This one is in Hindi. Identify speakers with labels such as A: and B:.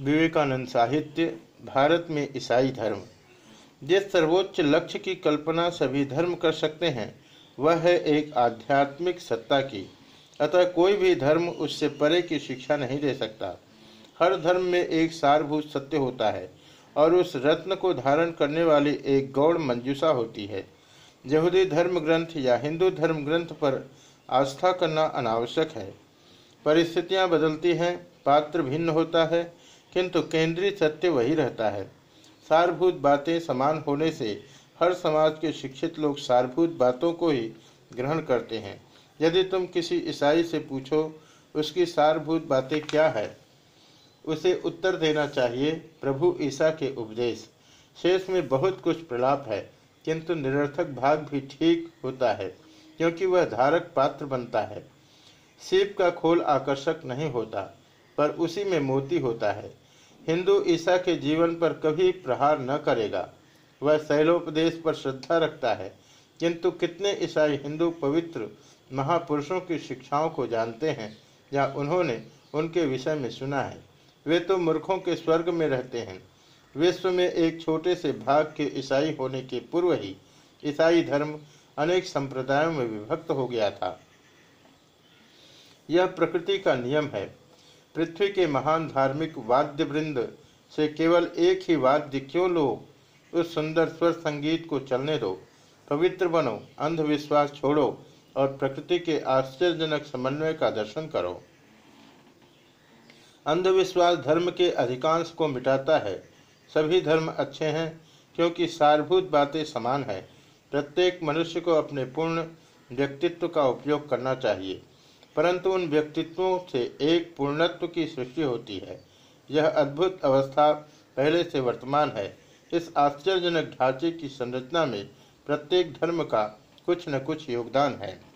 A: विवेकानंद साहित्य, भारत में ईसाई धर्म। जिस सर्वोच्च लक्ष्य की कल्पना सभी धर्म कर सकते हैं, वह है एक आध्यात्मिक सत्ता की। अतः कोई भी धर्म उससे परे की शिक्षा नहीं दे सकता। हर धर्म में एक सारभूत सत्य होता है, और उस रत्न को धारण करने वाली एक गौड़ मंजूषा होती है। यहूदी धर्म ग्रंथ या हिंदू धर्म ग्रंथ पर आस्था करना अनावश्यक है। परिस्थितियाँ बदलती हैं, पात्र भिन्न होता है किंतु केंद्रीय सत्य वही रहता है। सारभूत बातें समान होने से हर समाज के शिक्षित लोग सारभूत बातों को ही ग्रहण करते हैं। यदि तुम किसी ईसाई से पूछो, उसकी सारभूत बातें क्या है? उसे उत्तर देना चाहिए, प्रभु ईसा के उपदेश। शेष में बहुत कुछ प्रलाप है, किंतु निरर्थक भाग भी ठीक होता है, क्योंकि वह धारक पात्र बनता है। सीप का खोल आकर्षक नहीं होता, पर उसी में मोती होता है। हिंदू ईसा के जीवन पर कभी प्रहार न करेगा। वह शैलोपदेश पर श्रद्धा रखता है। किंतु कितने ईसाई हिंदू पवित्र महापुरुषों की शिक्षाओं को जानते हैं, या उन्होंने उनके विषय में सुना है? वे तो मूर्खों के स्वर्ग में रहते हैं। विश्व में एक छोटे से भाग के ईसाई होने के पूर्व ही ईसाई धर्म अनेक संप्रदायों में विभक्त हो गया था। यह प्रकृति का नियम है। पृथ्वी के महान धार्मिक वाद्य वृंद से केवल एक ही वाद्य क्यों लो? उस सुंदर स्वर संगीत को चलने दो, पवित्र बनो, अंधविश्वास छोड़ो और प्रकृति के आश्चर्यजनक समन्वय का दर्शन करो। अंधविश्वास धर्म के अधिकांश को मिटाता है। सभी धर्म अच्छे हैं, क्योंकि सारभूत बातें समान है। प्रत्येक मनुष्य को अपने पूर्ण व्यक्तित्व का उपयोग करना चाहिए। परंतु उन व्यक्तित्वों से एक पूर्णत्व की सृष्टि होती है। यह अद्भुत अवस्था पहले से वर्तमान है। इस आश्चर्यजनक ढांचे की संरचना में प्रत्येक धर्म का कुछ न कुछ योगदान है।